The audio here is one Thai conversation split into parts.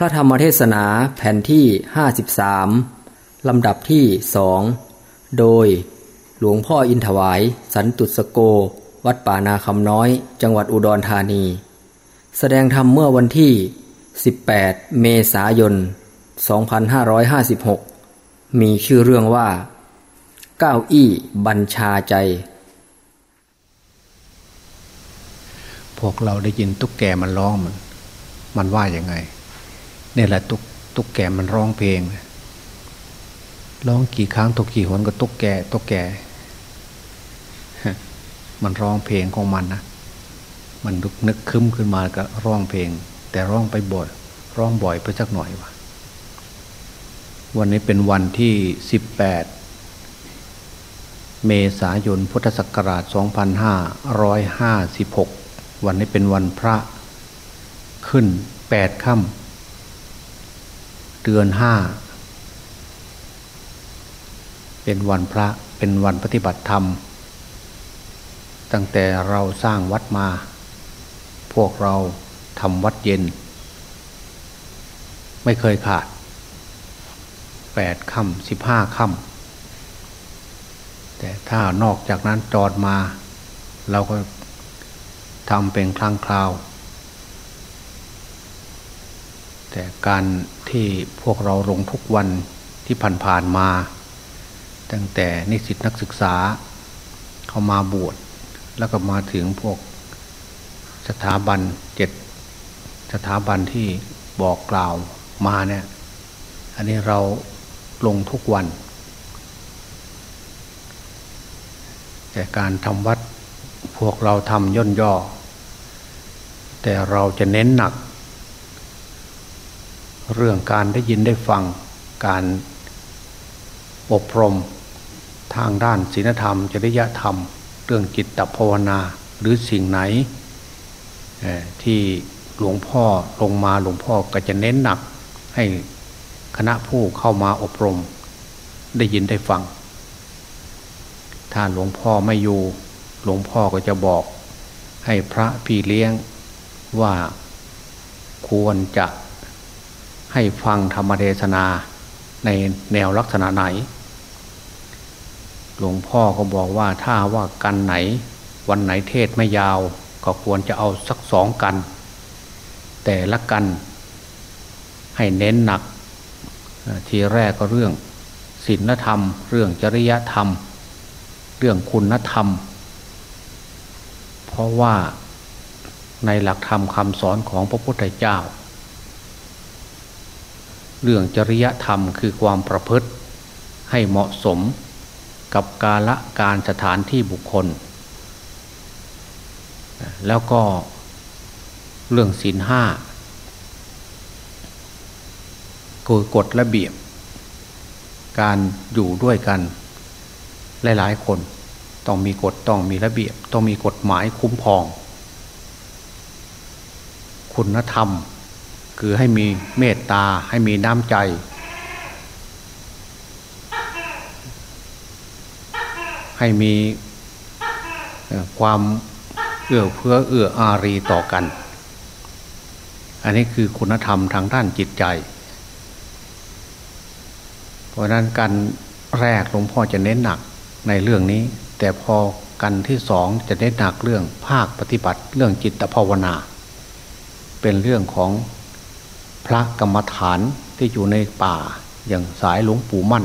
พระธรรมเทศนาแผ่นที่ 53 ลำดับที่สองโดยหลวงพ่ออินถวาย สันตุสโก วัดป่านาคำน้อย จังหวัดอุดรธานี แสดงธรรมเมื่อวันที่ 18 เมษายน 2556 มีชื่อเรื่องว่าก้าอี้บัญชาใจ พวกเราได้ยินตุ๊กแกมันร้องมัน มันว่าอย่างไง นี่ยแหละตุ๊กตุกแกมันร้องเพลงร้องกี่ครั้งตุกกี่หนก็ตุ๊กแกตุ๊กแกมันร้องเพลงของมันนะมันนึกนึกคึ้มขึ้นมาก็ร้องเพลง แต่ร้องไปบ่อยร้องบ่อยไปสักหน่อยวะวันนี้เป็นวันที่สิบแปดเมษายนพุทธศักราช 2556 วันนี้เป็นวันพระขึ้นแปดค่ำ เดือนห้า เป็นวันพระเป็นวันปฏิบัติธรรม ตั้งแต่เราสร้างวัดมา พวกเราทำวัดเย็น ไม่เคยขาดแปดค่ำสิบห้าค่ำแต่ถ้านอกจากนั้นจอดมา เราก็ทำเป็นครั้งคราว แต่การที่พวกเราลงทุกวันที่ผ่านๆมา ตั้งแต่นิสิตนักศึกษาเข้ามาบวชแล้วก็มาถึงพวกสถาบันเจ็ดสถาบันที่บอกกล่าวมาเนี่ยอันนี้เราลงทุกวัน แต่การทำวัดพวกเราทำย่นย่อ แต่เราจะเน้นหนัก เรื่องการได้ยินได้ฟังการอบรมทางด้านศีลธรรม จริยธรรม เรื่องจิตภาวนาหรือสิ่งไหนที่หลวงพ่อลงมาหลวงพ่อก็จะเน้นหนักให้คณะผู้เข้ามาอบรม ได้ยินได้ฟัง ถ้าหลวงพ่อไม่อยู่หลวงพ่อก็จะบอก ให้พระพี่เลี้ยงว่าควรจะ ให้ฟังธรรมเทศนาในแนวลักษณะไหน หลวงพ่อก็บอกว่าถ้าว่ากันไหน วันไหนเทศไม่ยาว ก็ควรจะเอาสักสองกัน แต่ละกัน ให้เน้นหนัก ทีแรกก็เรื่องศีลธรรม เรื่องจริยธรรม เรื่องคุณธรรม เพราะว่าในหลักธรรมคำสอนของพระพุทธเจ้า เรื่องจริยธรรมคือความประพฤติ ให้เหมาะสมกับกาละการสถานที่บุคคล แล้วก็เรื่องศีลห้าคือกฎระเบียบ การอยู่ด้วยกันหลายๆคนต้องมีกฎต้องมีระเบียบ ต้องมีกฎหมายคุ้มครอง คุณธรรม คือให้มีเมตตาให้มีน้ำใจ ให้มีความเอื้อเพื่อเอื้ออารีต่อกัน อันนี้คือคุณธรรมทางด้านจิตใจ เพราะนั้นการแรกหลวงพ่อจะเน้นหนักในเรื่องนี้ แต่พอกันที่สองจะได้นหนักเรื่องภาคปฏิบัติเรื่องจิตภาวนา เป็นเรื่องของ พระกรรมฐานที่อยู่ในป่าอย่างสายหลวงปู่มั่น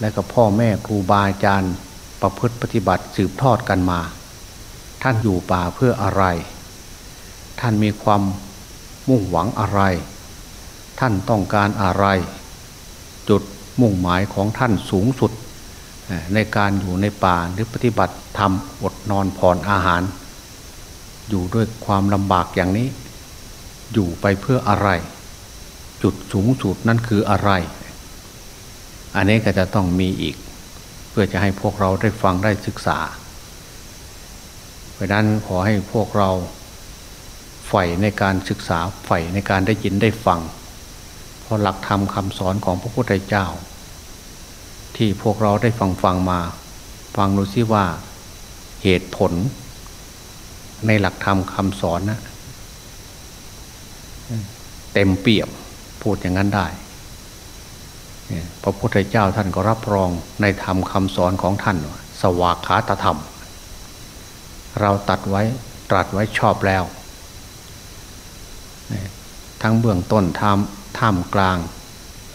และก็พ่อแม่ครูบาอาจารย์ประพฤติปฏิบัติสืบทอดกันมา ท่านอยู่ป่าเพื่ออะไร ท่านมีความมุ่งหวังอะไร ท่านต้องการอะไร จุดมุ่งหมายของท่านสูงสุด ในการอยู่ในป่าหรือปฏิบัติธรรมอดนอนผ่อนอาหาร อยู่ด้วยความลำบากอย่างนี้ อยู่ไปเพื่ออะไร จุดสูงสุดนั่นคืออะไร อันนี้ก็จะต้องมีอีก เพื่อจะให้พวกเราได้ฟังได้ศึกษา เพราะนั้นขอให้พวกเราใฝ่ในการศึกษาใฝ่ในการได้ยินได้ฟัง เพราะหลักธรรมคำสอนของพระพุทธเจ้า ที่พวกเราได้ฟังฟังมา ฟังดูซิว่าเหตุผล ในหลักธรรมคำสอนนะ เต็มเปี่ยมพูดอย่างนั้นได้พระพุทธเจ้าท่านก็รับรองในธรรมคำสอนของท่าน สวากขาตธรรม เราตัดไว้ตรัสไว้ชอบแล้ว ทั้งเบื้องต้นท่ามท่ามกลาง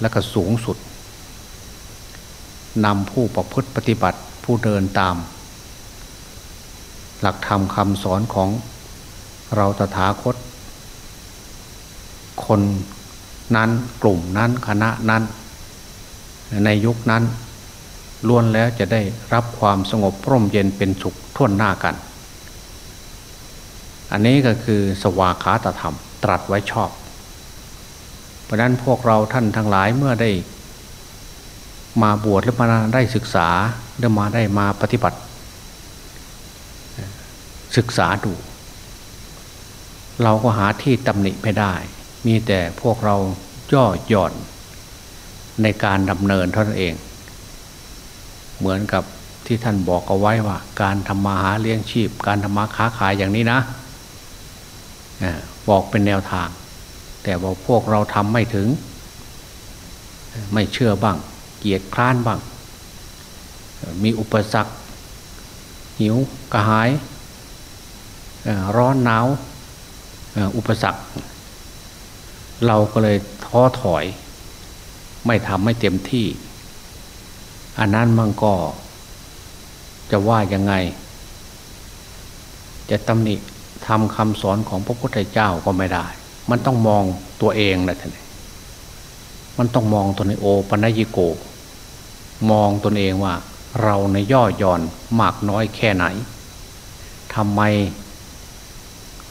และก็สูงสุดนำผู้ประพฤติปฏิบัติผู้เดินตาม หลักธรรมคำสอนของเราตถาคต คนนั้นกลุ่มนั้นคณะนั้น ในยุคนั้นล้วนแล้วจะได้รับความสงบร่มเย็นเป็นสุขท่วนหน้ากัน อันนี้ก็คือสวาขาตธรรมตรัสไว้ชอบ เพราะนั้นพวกเราท่านทั้งหลายเมื่อได้ มาบวชหรือมาได้ศึกษาหรือมาได้มาปฏิบัติ ศึกษาดู เราก็หาที่ตำหนิไม่ได้ มีแต่พวกเราย่อหย่อนในการดำเนินเท่านั้นเอง เหมือนกับที่ท่านบอกเอาไว้ว่า การทำมาหาเลี้ยงชีพ การทำมาค้าขายอย่างนี้นะบอกเป็นแนวทาง แต่ว่าพวกเราทำไม่ถึง ไม่เชื่อบ้าง เกียดคร้านบ้าง มีอุปสรรค หิวกระหาย ร้อนหนาว อุปสรรค เราก็เลยท้อถอย ไม่ทำไม่เต็มที่ อันนั้นมันก็ จะว่ายังไง จะตำหนิทำคำสอนของพระพุทธเจ้าก็ไม่ได้ มันต้องมองตัวเองนะท่านมันต้องมองตัวในโอปัญญิโก มองตนเองว่า เราในย่อหย่อนมากน้อยแค่ไหนทำไม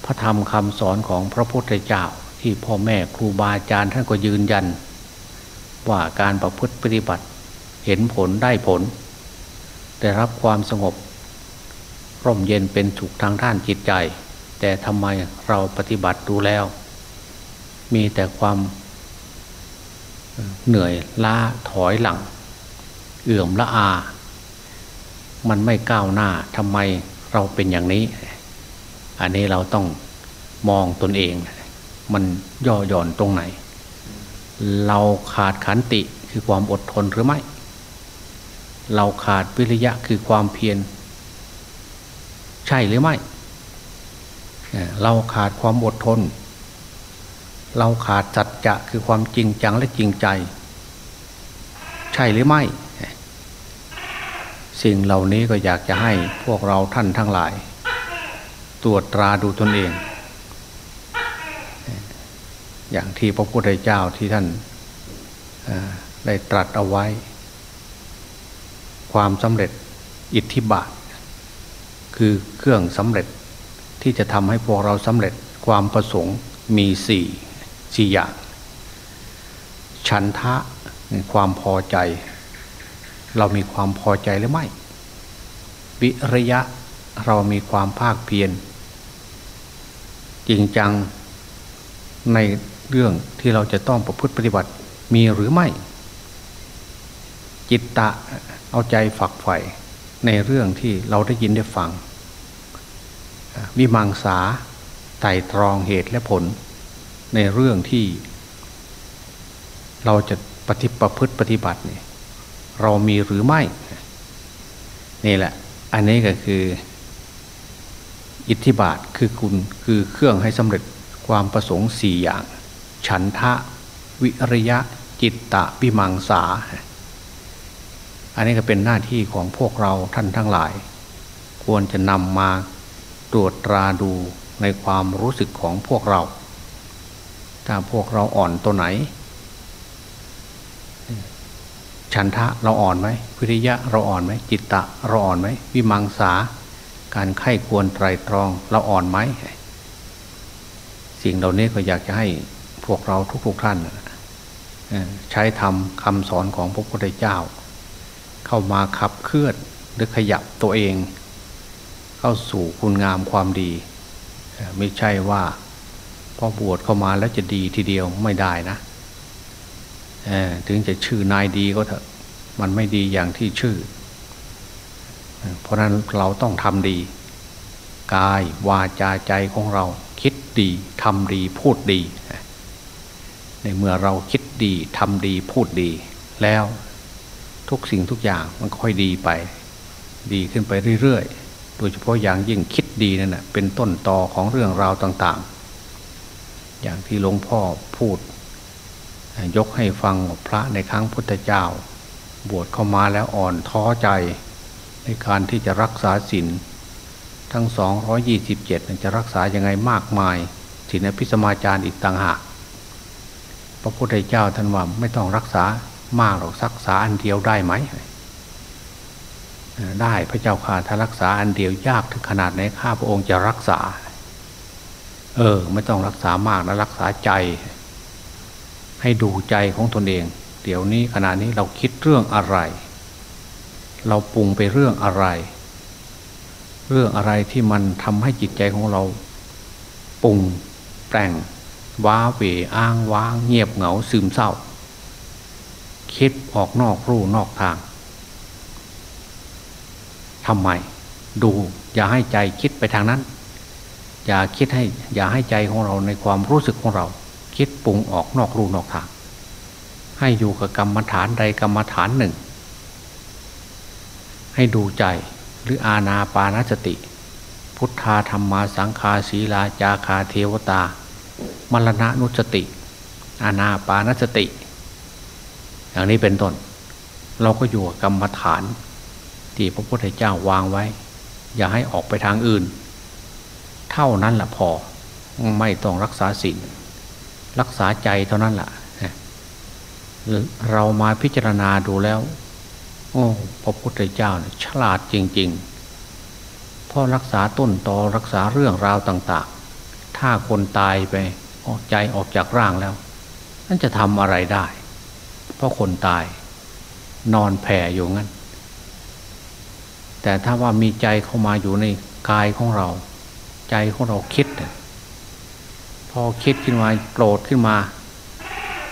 พระธรรมคำสอนของพระพุทธเจ้า ที่พ่อแม่ครูบาอาจารย์ท่านก็ยืนยัน ว่าการประพฤติปฏิบัติเห็นผลได้ผล ได้รับความสงบ ร่มเย็นเป็นสุขทางด้านจิตใจ แต่ทำไมเราปฏิบัติดูแล้ว มีแต่ความเหนื่อยล้าถอยหลัง เอื่อมละอา มันไม่ก้าวหน้าทำไมเราเป็นอย่างนี้ อันนี้เราต้องมองตนเอง มันย่อหย่อนตรงไหน เราขาดขันติคือความอดทนหรือไม่ เราขาดวิริยะคือความเพียรใช่หรือไม่ เราขาดความอดทน เราขาดจัดจะคือความจริงจังและจริงใจ ใช่หรือไม่ สิ่งเหล่านี้ก็อยากจะให้พวกเราท่านทั้งหลาย ตรวจตราดูตนเอง อย่างที่พระพุทธเจ้าที่ท่านได้ตรัสเอาไว้ ความสำเร็จอิทธิบาท คือเครื่องสำเร็จที่จะทำให้พวกเราสำเร็จความประสงค์มีสี่สี่อย่าง ฉันทะความพอใจ เรามีความพอใจหรือไม่ วิริยะเรามีความภาคเพียรจริงจังใน เรื่องที่เราจะต้องประพฤติปฏิบัติมีหรือไม่ จิตตะเอาใจฝักใฝ่ในเรื่องที่เราได้ยินได้ฟัง วิมังสาไต่ตรองเหตุและผล ในเรื่องที่ เราจะปฏิประพฤติปฏิบัติเนี่ยเรามีหรือไม่ นี่แหละ อันนี้ก็คือ อิทธิบาทคือคุณคือเครื่องให้สำเร็จความประสงค์สี่อย่าง ฉันทะวิริยะจิตตะวิมังสา อันนี้ก็เป็นหน้าที่ของพวกเราท่านทั้งหลาย ควรจะนำมาตรวจตราดูในความรู้สึกของพวกเรา ถ้าพวกเราอ่อนตัวไหน ฉันทะเราอ่อนไหมวิริยะเราอ่อนไหมจิตตะเราอ่อนไหมวิมังสา การไข้ควรไตรตรองเราอ่อนไหมสิ่งเหล่านี้ก็อยากจะให้ พวกเราทุกๆท่านใช้ทำคำสอนของพระพุทธเจ้า เข้ามาขับเคลื่อนหรือขยับตัวเอง เข้าสู่คุณงามความดี ไม่ใช่ว่าพอบวชเข้ามาแล้วจะดีทีเดียวไม่ได้นะถึงจะชื่อนายดีก็เถอะมันไม่ดีอย่างที่ชื่อ เพราะนั้นเราต้องทำดี กายวาจาใจของเราคิดดีทำดีพูดดี ในเมื่อเราคิดดีทำดีพูดดีแล้วทุกสิ่งทุกอย่างมันค่อยดีไป ดีขึ้นไปเรื่อยๆ โดยเฉพาะอย่างยิ่งคิดดีนั่นแหะเป็นต้นตอของเรื่องราวต่างๆ อย่างที่หลวงพ่อพูด ยกให้ฟังพระในครั้งพุทธเจ้า บวชเข้ามาแล้วอ่อนท้อใจ ในการที่จะรักษาศีลทั้ง 227 จะรักษายังไงมากมายศีลพิสมาจารย์อีกต่างหาก ระพุทธเจ้าท่านว่าไม่ต้องรักษามากหรอกรักษาอันเดียวได้ไหมได้พระเจ้าค่ะถ้ารักษาอันเดียวยากถึงขนาดไหนข้าพระองค์จะรักษา เออ ไม่ต้องรักษามากนะรักษาใจ ให้ดูใจของตนเอง เดี๋ยวนี้ขณะนี้เราคิดเรื่องอะไร เราปรุงไปเรื่องอะไร เรื่องอะไรที่มันทำให้จิตใจของเราปรุงแต่ง ว้าเหวอ้างว้าง เงียบเหงาซึมเศร้า คิดออกนอกรูนอกทางทำไม ดูอย่าให้ใจคิดไปทางนั้น อย่าคิดให้อย่าให้ใจของเราในความรู้สึกของเรา คิดปรุงออกนอกรูนอกทาง ให้อยู่กับกรรมฐานใดกรรมฐานหนึ่ง ให้ดูใจหรืออาณาปานสติ พุทธาธรรมาสังคาศีลาจาคาเทวตา มรณะนุสติ อาณาปานสติ อย่างนี้เป็นต้น เราก็อยู่กับกรรมฐาน ที่พระพุทธเจ้าวางไว้ อย่าให้ออกไปทางอื่น เท่านั้นแหละพอไม่ต้องรักษาศีลรักษาใจเท่านั้นแหละเรามาพิจารณาดูแล้ว โอ้พระพุทธเจ้าเนี่ยฉลาดจริงๆพ่อรักษาต้นตอรักษาเรื่องราวต่าง ๆ ถ้าคนตายไป ออกใจออกจากร่างแล้วนั่นจะทำอะไรได้ เพราะคนตาย นอนแผ่อยู่งั้น แต่ถ้าว่ามีใจเข้ามาอยู่ในกายของเรา ใจของเราคิด พอคิดขึ้นมาโกรธขึ้นมา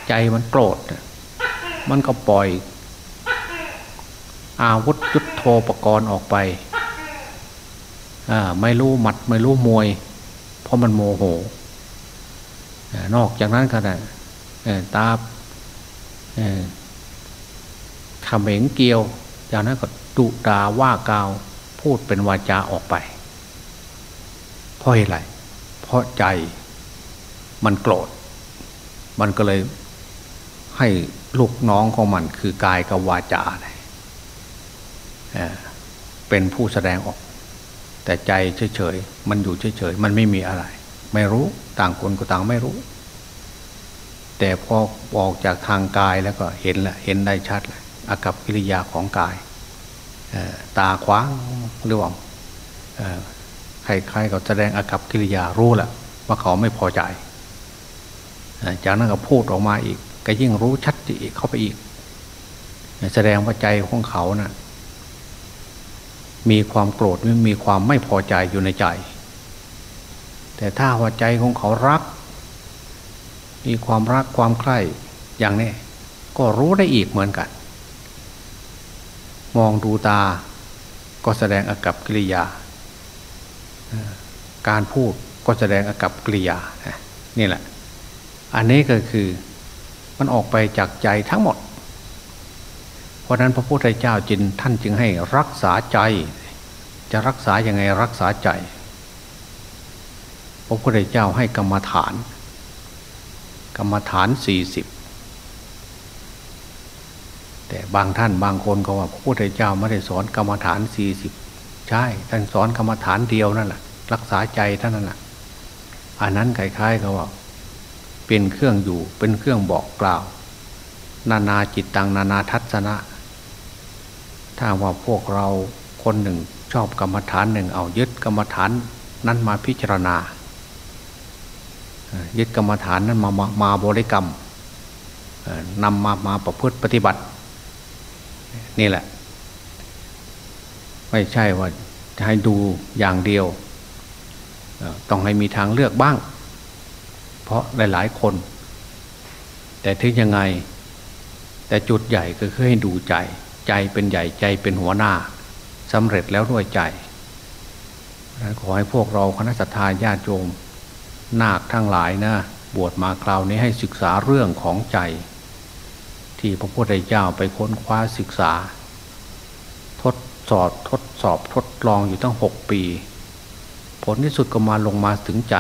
ใจมันโกรธ มันก็ปล่อย อาวุธยุทโธปกรณ์ออกไปไม่รู้หมัดไม่รู้มวย เพราะมันโมโห นอกจากนั้นก็ได้ตาขเมงเกียว จากนั้นก็ดุดาว่ากาว พูดเป็นวาจาออกไปเพราะอะไร เพราะใจมันโกรธ มันก็เลยให้ลูกน้องของมันคือกายกับวาจาเป็นผู้แสดงออก แต่ใจเฉยๆ มันอยู่เฉยๆ มันไม่มีอะไร ไม่รู้ ต่างคนก็ต่างไม่รู้ แต่พอออกจากทางกายแล้วก็เห็นละเห็นได้ชัดเลยอากับกิริยาของกายตาขวางหรือว่าใครๆก็แสดงอากับกิริยารู้แหละว่าเขาไม่พอใจ จากนั้นก็พูดออกมาอีก ก็ยิ่งรู้ชัดอีกเข้าไปอีก แสดงว่าใจของเขานะ่ะมีความโกรธมีความไม่พอใจอยู่ในใจ แต่ถ้าว่าใจของเขารัก มีความรักความใคร่อย่างนี้ก็รู้ได้อีกเหมือนกัน มองดูตาก็แสดงอากับกิริยา การพูดก็แสดงอากับกิริยา นี่แหละ อันนี้ก็คือมันออกไปจากใจทั้งหมด เพราะนั้นพระพุทธเจ้าจินท่านจึงให้รักษาใจ จะรักษาอย่างไงรักษาใจ พระพุทธเจ้าให้กรรมฐาน กรรมฐานสี่สิบแต่บางท่านบางคนก็ว่าพระพุทธเจ้าไม่ได้สอนกรรมฐานสี่สิบใช่ ท่านสอนกรรมฐานเดียวนั่นแหละรักษาใจท่านนั่นแหละอันนั้นคล้ายๆกับว่า เป็นเครื่องอยู่เป็นเครื่องบอกกล่าว นานาจิตตังนานาทัศนะ ถ้าว่าพวกเราคนหนึ่งชอบกรรมฐานหนึ่งเอายึดกรรมฐานนั้นมาพิจารณา ยึดกรรมฐานนั้นมามามาบริกรรมนำมามาประพฤติปฏิบัติ นี่แหละ ไม่ใช่ว่าจะให้ดูอย่างเดียว ต้องให้มีทางเลือกบ้าง เพราะหลายๆคน แต่ถึงยังไง แต่จุดใหญ่ก็คือให้ดูใจ ใจเป็นใหญ่ใจเป็นหัวหน้าสำเร็จแล้วด้วยใจขอให้พวกเราคณะสัตยาญาติโยม นาคทั้งหลายนะบวชมาคราวนี้ให้ศึกษาเรื่องของใจ ที่พระพุทธเจ้าไปค้นคว้าศึกษา ทดสอบทดสอบทดลองอยู่ตั้งหกปี ผลที่สุดก็มาลงมาถึงใจ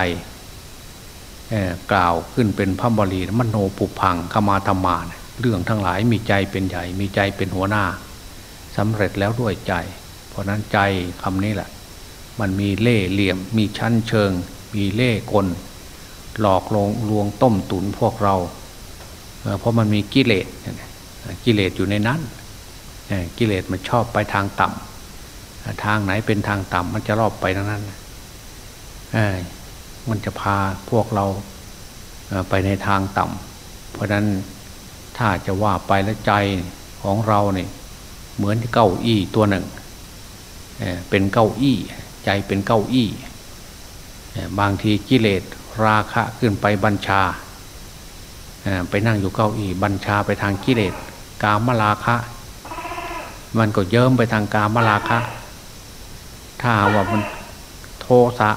กล่าวขึ้นเป็นพระบาลีมโนปุพังขมาธรรมานเรื่องทั้งหลายมีใจเป็นใหญ่ มีใจเป็นหัวหน้าสำเร็จแล้วด้วยใจ เพราะนั้นใจคำนี้แหละ มันมีเล่เหลี่ยมมีชั้นเชิง มีเล่กล หลอกลวงลวงต้มตุนพวกเรา เพราะมันมีกิเลสกิเลสอยู่ในนั้น กิเลสมันชอบไปทางต่ำทางไหนเป็นทางต่ำมันจะรอบไปทั้งนั้นมันจะพาพวกเราไปในทางต่ำเพราะนั้นถ้าจะว่าไปแล้วใจของเราเนี่ยเหมือนเก้าอี้ตัวหนึ่งเป็นเก้าอี้ ใจเป็นเก้าอี้ บางทีกิเลสราคะขึ้นไปบัญชา ไปนั่งอยู่เก้าอี้บัญชาไปทางกิเลสกามราคะ มันก็เยิ้มไปทางกามราคะ ถ้าว่ามันโทสะ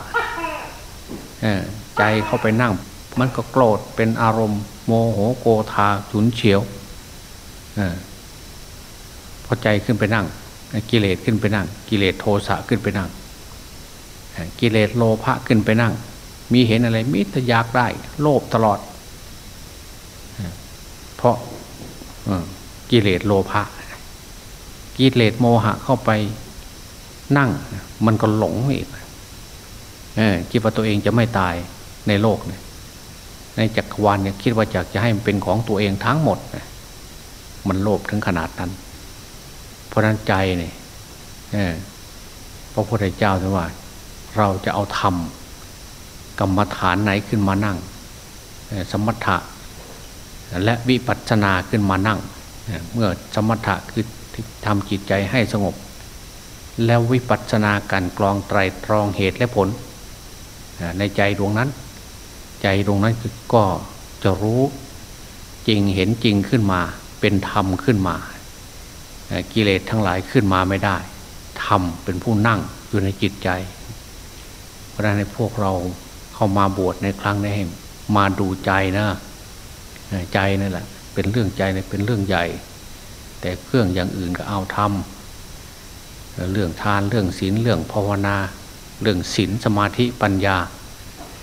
ใจเข้าไปนั่ง มันก็โกรธเป็นอารมณ์โมโหโกธาฉุนเฉียวพอใจขึ้นไปนั่ง กิเลสขึ้นไปนั่ง กิเลสโทสะขึ้นไปนั่ง กิเลสโลภะขึ้นไปนั่ง มีเห็นอะไรมิตรอยากได้ โลภตลอด เพราะกิเลสโลภะกิเลสโมหะเข้าไปนั่ง มันก็หลงอีกคิดว่าตัวเองจะไม่ตายในโลกเนี่ยในจักรวาลเนี่ยคิดว่าอยากจะให้มันเป็นของตัวเองทั้งหมด มันโลภถึงขนาดนั้น เพราะนั้นใจเนี่ยพระพุทธเจ้าท่านว่า เราจะเอาธรรมกรรมฐานไหนขึ้นมานั่ง สมถะและวิปัสสนาขึ้นมานั่ง เมื่อสมถะคือทำจิตใจให้สงบ แล้ววิปัสสนาการกรองไตรตรองเหตุและผล ในใจดวงนั้น ใจดวงนั้นก็จะรู้จริงเห็นจริงขึ้นมา เป็นธรรมขึ้นมา กิเลสทั้งหลายขึ้นมาไม่ได้ธรรมเป็นผู้นั่งอยู่ในจิตใจ ราะนั้นในพวกเราเข้ามาบวชในครั้งนี้มาดูใจนะใจนั่นแหละ เป็นเรื่องใจเนี่ยเป็นเรื่องใหญ่ แต่เครื่องอย่างอื่นก็เอาทำเรื่องทานเรื่องศีลเรื่องภาวนา เรื่องศีลสมาธิปัญญา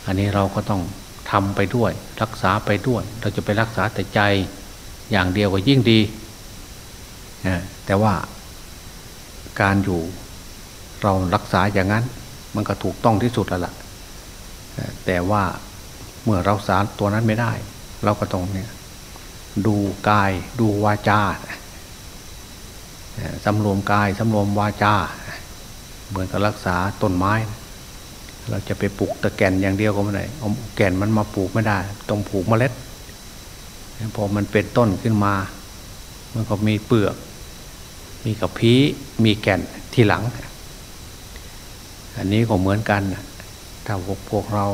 อันนี้เราก็ต้องทำไปด้วย รักษาไปด้วย เราจะไปรักษาแต่ใจอย่างเดียวก็ยิ่งดีแต่ว่าการอยู่เรารักษาอย่างนั้น มันก็ถูกต้องที่สุดแล้วล่ะแต่ว่าเมื่อเราสารตัวนั้นไม่ได้ เราก็ต้องเนี่ยดูกายดูวาจาสำรวมกายสำรวมวาจา เหมือนกับรักษาต้นไม้ เราจะไปปลูกตะแกนอย่างเดียวก็ไม่ได้เอาแก่นมันมาปลูกไม่ได้ ต้องปลูกเมล็ดพอมันเป็นต้นขึ้นมา มันก็มีเปลือก มีกับพีมีแก่นที่หลัง อันนี้ก็เหมือนกันถ้าพวกพวกเรา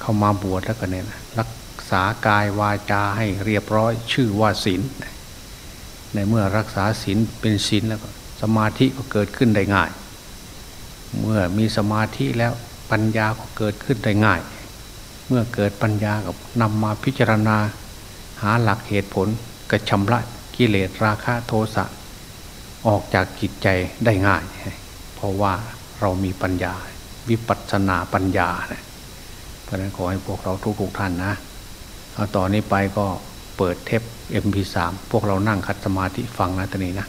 เข้ามาบวชแล้วก็เนี่ยรักษากายวาจาให้เรียบร้อยชื่อว่าศีลในเมื่อรักษาศีลเป็นศีลแล้วก็สมาธิก็เกิดขึ้นได้ง่าย เมื่อมีสมาธิแล้วปัญญาก็เกิดขึ้นได้ง่าย เมื่อเกิดปัญญากับนำมาพิจารณา หาหลักเหตุผลกระชำระกิเลสราคะโทสะออกจากจิตใจได้ง่ายเราะว่าเรามีปัญญา วิปัสสนาปัญญาเพราะนั้นขอให้พวกเราทุกๆท่านนะเอาต่อนนี้ไปก็เปิดเทป MP3 พวกเรานั่งคัดสมาธิฟังนะตอนนี้นะ